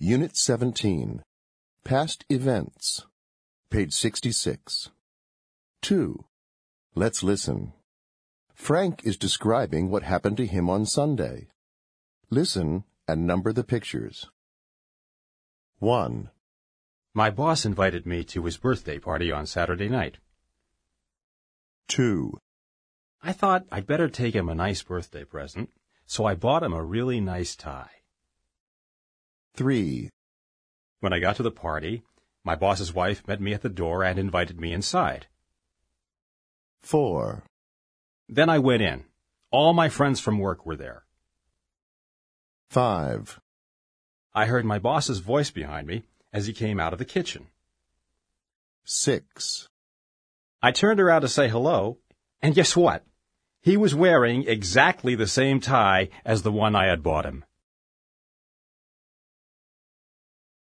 Unit 17. Past Events. Page 66. 2. Let's listen. Frank is describing what happened to him on Sunday. Listen and number the pictures. 1, My boss invited me to his birthday party on Saturday night. 2, I thought I'd better take him a nice birthday present, so I bought him a really nice tie. 3, When I got to the party, my boss's wife met me at the door and invited me inside. 4, Then I went in. All my friends from work were there. 5, I heard my boss's voice behind me as he came out of the kitchen. 6, I turned around to say hello, and guess what? He was wearing exactly the same tie as the one I had bought him.